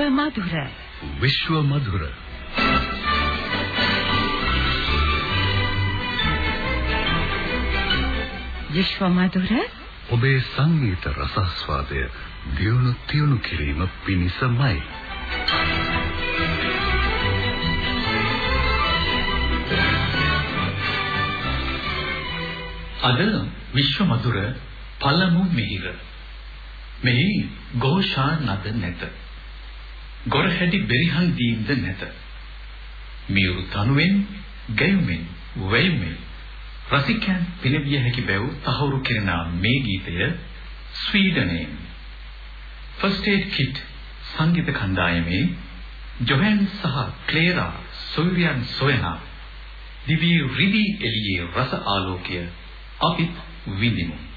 විශ්ව මధుර විශ්ව මధుර විශ්ව මధుර ඔබේ සංගීත රසස්වාදය දියුණු තියුණු කිරීම පිණිසමයි අද විශ්ව මధుර පළමු මිහිර මෙහි ഘോഷා නද නැත ගොරහැඩි බෙරිහන් දීම්ද නැත. මියුරු තනුවෙන් ගැයුමෙන් වැයුමෙන් රසිකයන් පිනවිය හැකි බැව් තහවුරු කෙරෙන මේ ගීතය ස්වීඩනයෙන්. ෆස්ට් ඒඩ් කිට් සංගීත කණ්ඩායමේ ජොහෙන් සහ ක්ලේරා සොයුරියන් සොයනා දිවි රිදි එළියේ රස ආලෝකය අපිත් විඳිමු.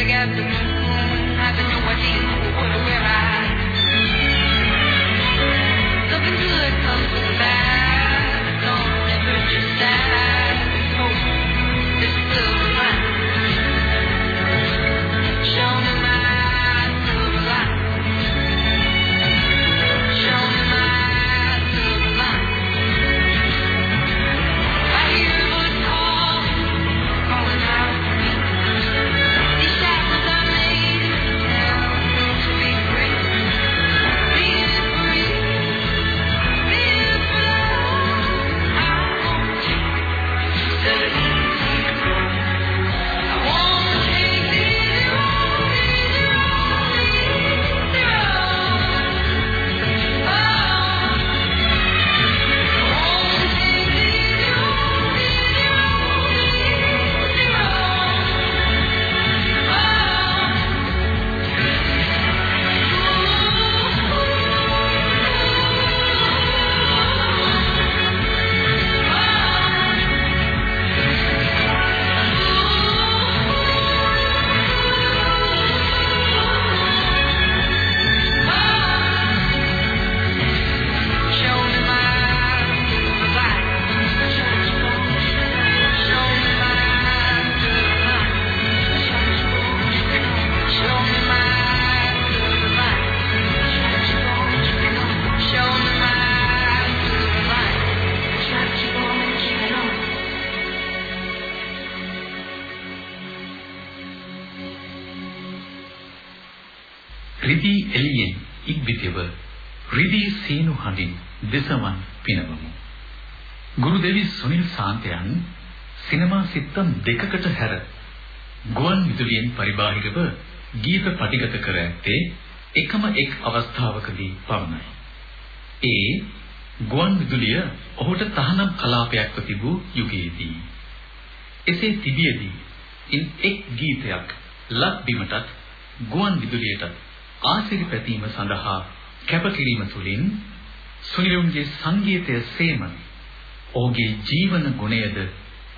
රිදී හඬින් දෙසවන් පිනවමු. ගුරු දෙවි සුනිල් සාන්තයන් සිනමා සිත්තම් දෙකකට හැර ගුවන් විදුලියෙන් පරිබාහිරව ගීත පටිගත කර ඇත්තේ එකම එක් අවස්ථාවකදී පමණයි. ඒ ගුවන් විදුලිය ඔහුට තහනම් කලාපයක්ව තිබූ යුගයේදී. එසේ තිබියදී ඉන් එක් ගීතයක් ලක් බිමටත් ගුවන් විදුලියටත් ආසිරි පැතීම සඳහා කැපකිරීම තුළින් සුනිලුන්ගේ සංගීතය සේම ඔහුගේ ජීවන ගුණයද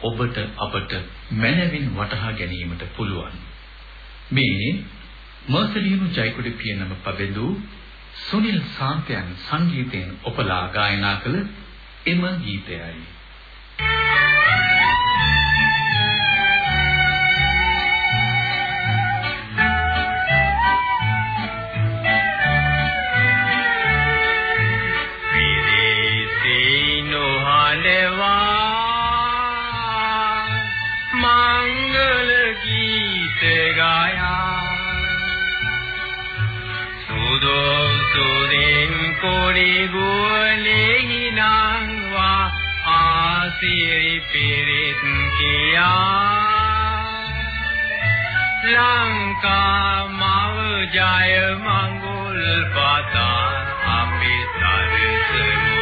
ඔබට අපට මනවින් වටහා ගැනීමට පුළුවන්. මේ මර්සලියනු ජයකොඩි පියනම පබෙදු සුනිල් සාන්තයන් සංගීතයෙන් ඔපලා ගායනා කළ එම ගීතයයි. සිරි පිරිත් කියා ලංකා මව ජය මඟුල් පතා අපි සරසමු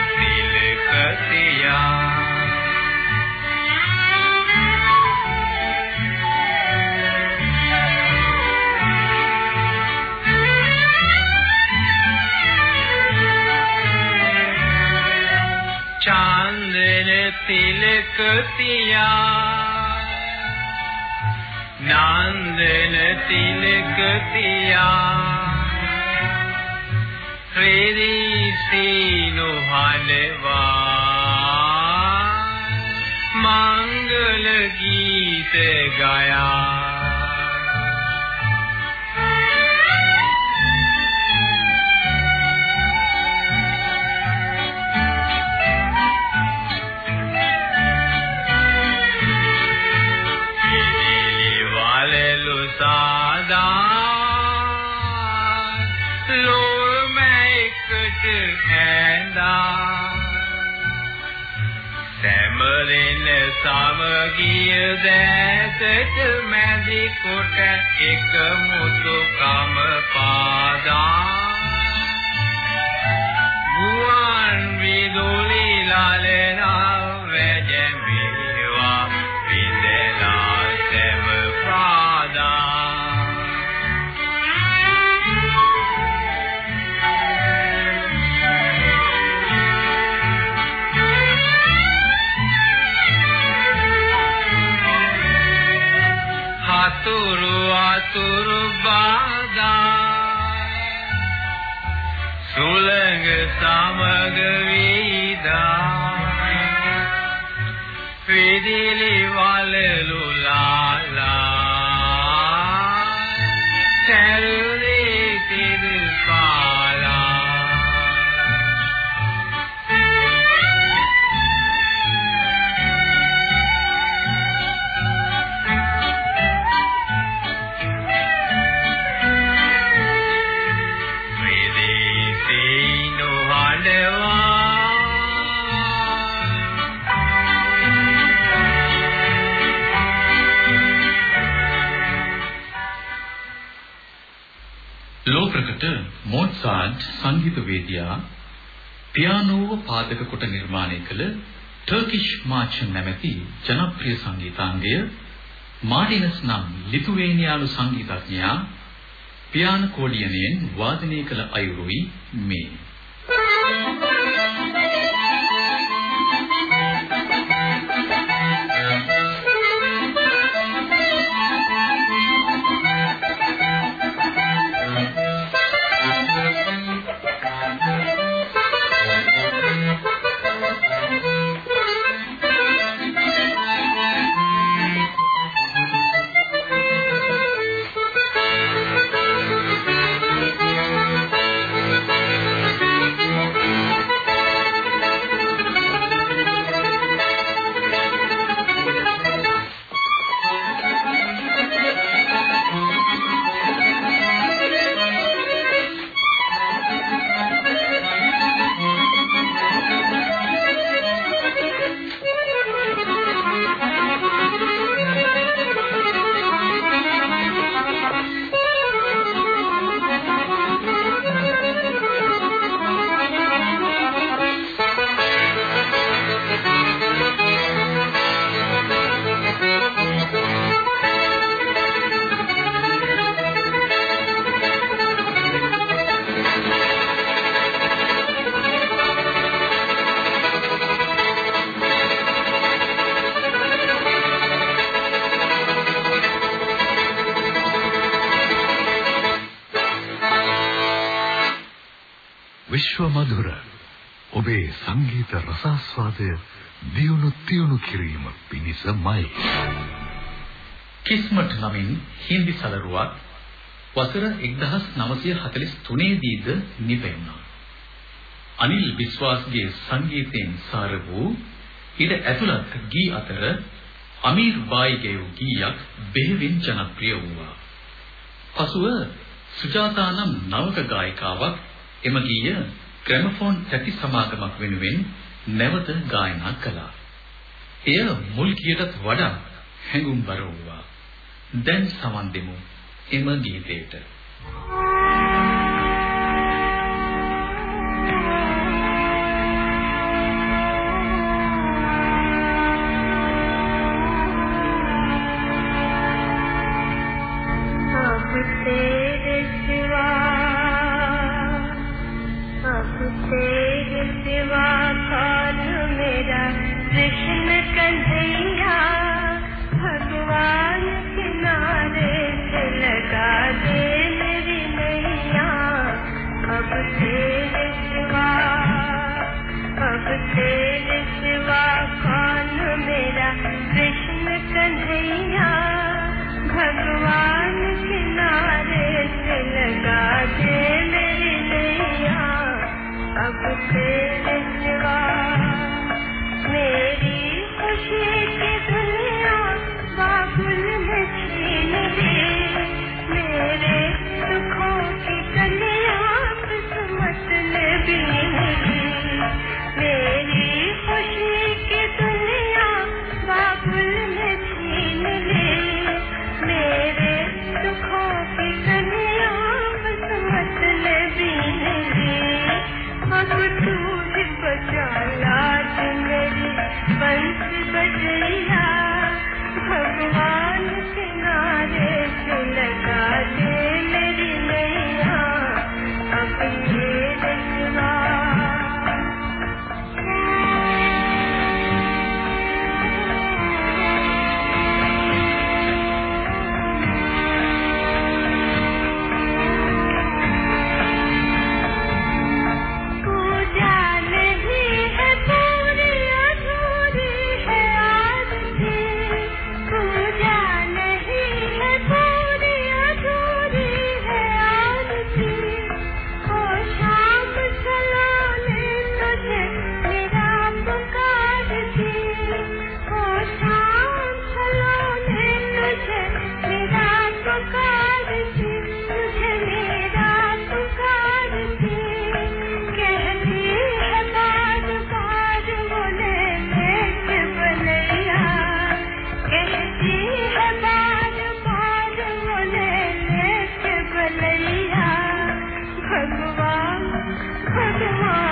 තිලකතියා තිලක තියා නන්දන තිලක තියා ශ්‍රී සීනුහලවා මංගල ගීත ගයා සමගිය දැසට මැදි කොට එක මුතු කම පාදා. ගුවන් විදුලි ලාලනා අතුරු බාදා සුලංග සමග වීදා විදිලි වලලු ලෝප්‍රකට මොට්සාර්ට් සංගීතවේදියා පියානෝව පාදක කොට නිර්මාණය කළ ටර්කිෂ් මාච් නැමැති ජනප්‍රිය සංගීතාංගය මාඩිනස් නම් ලිතුවේනියානු සංගීතඥයා පියානෝ කෝඩියනෙන් වාදනය කළ අයුරුයි මේ. විශ්ව මధుර ඔබේ සංගීත රසාස්වාදය දියුණු තියුණු කිරීම පිණිසමයි කිස්මට් නමින් හින්දි සලරුවක් වසර 1943 දීද නිපැන්නා. අනිල් විශ්වාස්ගේ සංගීතයෙන් සාර වූ ඉර ඇතුළත් ගී අතර අමීර් බායිගේ ගීයක් බෙහෙවින් ජනප්‍රිය වුණා. පසුව සුජාතා නම් නවක ගායිකාවක් එම ගීය ග්‍රැමෆෝන් තැටි සමාගමක් වෙනුවෙන් නැවත ගායනා කළා. එය මුල් ගීයටත් වඩා හැඟුම්බර වුණා. දැන් සමන් දෙමු එම ගීතයට. 快点来。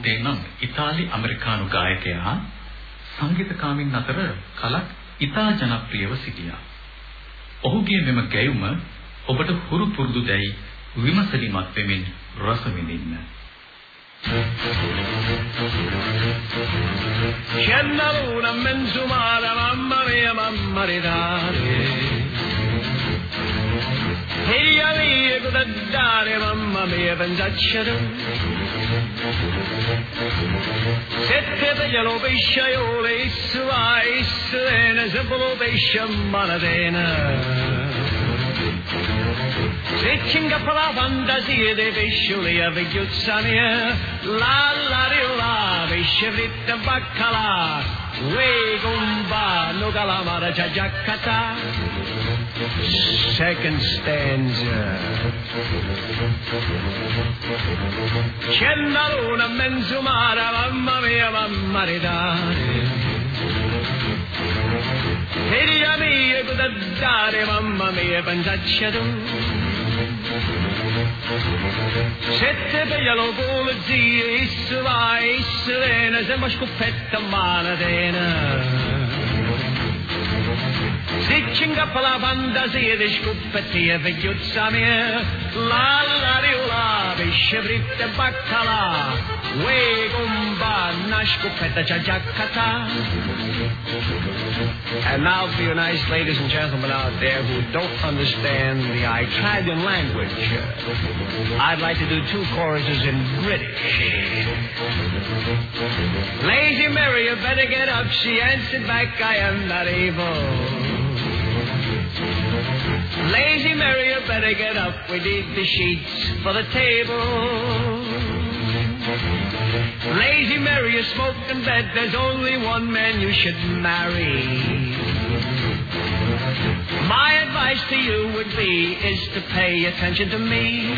මොන්ටේ නම් ඉතාලි ඇමරිකානු ගායකයා සංගීතකාමින් අතර කලක් ඉතා ජනප්‍රියව සිටියා. ඔහුගේ මෙම ගැයුම ඔබට හුරු පුරුදු දැයි විමසලිමත් වෙමින් රස විඳින්න. C'è la luna menzumata, mamma mia, mamma Hela livet, det där är mamma meven datchadum. Sette bejalo beisha yole isua isrena zebolo beisha manadena. Sitchinga pala vanda ziede beishulia vigyutsania. La la di la beishevritta bakkala. Wegumba nogalamara jajakata. Second stanza. C'è luna in mamma mia, mamma ridare. Dare, mamma mia, pensaccia tu. Sette pigliano come zie, isse vai, isse vena, sembra scoppetta manadena Ziccinga per la La di la, gomba, una scoppetta c'ha And now for you nice ladies and gentlemen out there who don't understand the Italian language, I'd like to do two choruses in British. Lazy Mary, you better get up. She answered back, I am not able. Lazy Mary, you better get up. We need the sheets for the table. Lazy Mary, you smoke in bed. There's only one man you should marry. My advice to you would be is to pay attention to me.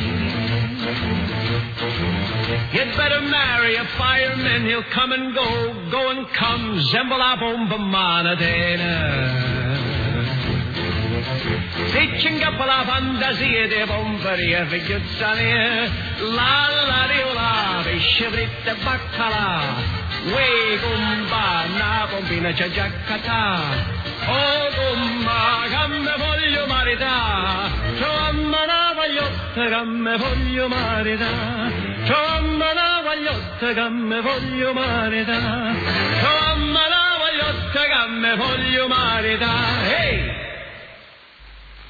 You'd better marry a fireman. He'll come and go, go and come. Zembola bomba venga per la fantasia dei pomferie, figliuzza mia, la la riola, pesce fritto e baccalà, uè compa, una pompina c'è già catà, oh compa, che voglio maritar. trovamma una vagliotta che me voglio marità, trovamma una vagliotta che me voglio marità, trovamma una vagliotta che me voglio marità, ehi! Hey!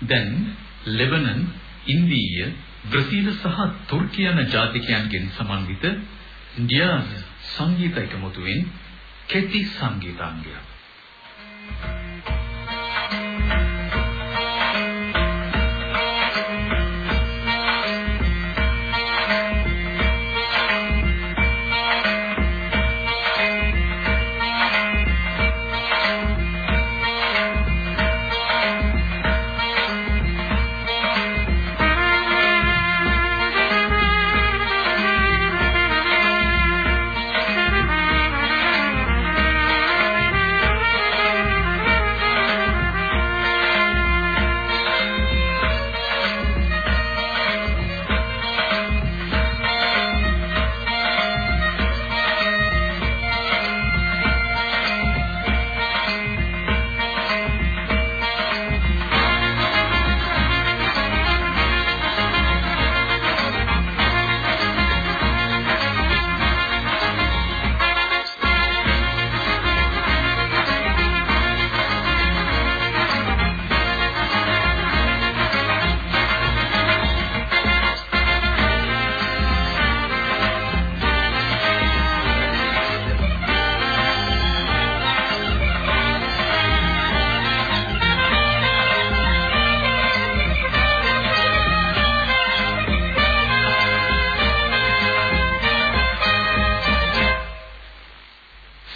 දැන් Lebanon, ඉන්දීය, බ්‍රසීල සහ තුර්කි යන ජාතිකයන්ගෙන් සමන්විත ඩියාස් සංගීත එකමුතුවෙන් කෙටි සංගීතාංගයක්.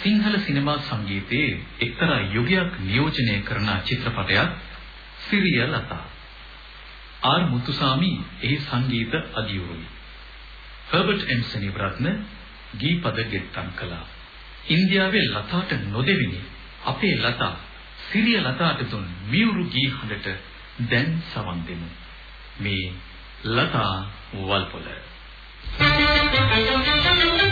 සිංහල සිනමා සංගීතයේ එක්තරා යුගයක් නියෝජනය කරන චිත්‍රපටයක් සිරිය ලතා. ආර් මුතුසාමි එහි සංගීත අධිවරුයි. හර්බර්ට් එම් සෙනිබරත්න ගීපද ගෙත්තම් කළා. ඉන්දියාවේ ලතාට නොදෙවිනි අපේ ලතා සිරිය ලතාට දුන් මියුරු ගී හඬට දැන් සවන් දෙමු. මේ ලතා වල්පොල. Thank you.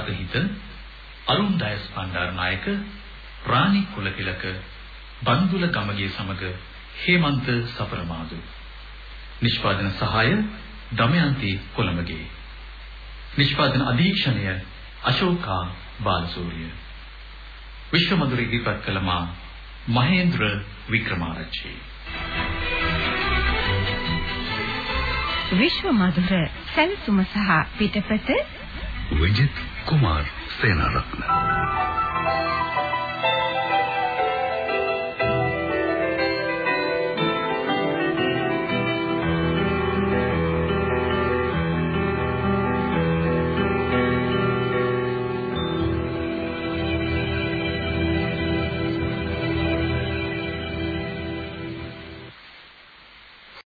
අද අතහිත අරුන් ඩයස් පණ්ඩාරනායක රාණි කුලතිලක බන්දුල ගමගේ සමග හේමන්ත සපරමාදු. නිෂ්පාදන සහාය දමයන්ති කොළඹගේ. නිෂ්පාදන අධීක්ෂණය අශෝකා බාලසූරිය. විශ්වමధుර ඉදිරිපත් කළ මා මහේන්ද්‍ර වික්‍රමාරච්චි. විශ්වමధుර සැලසුම සහ පිටපත විජිත් කුමාර් සේනාරත්න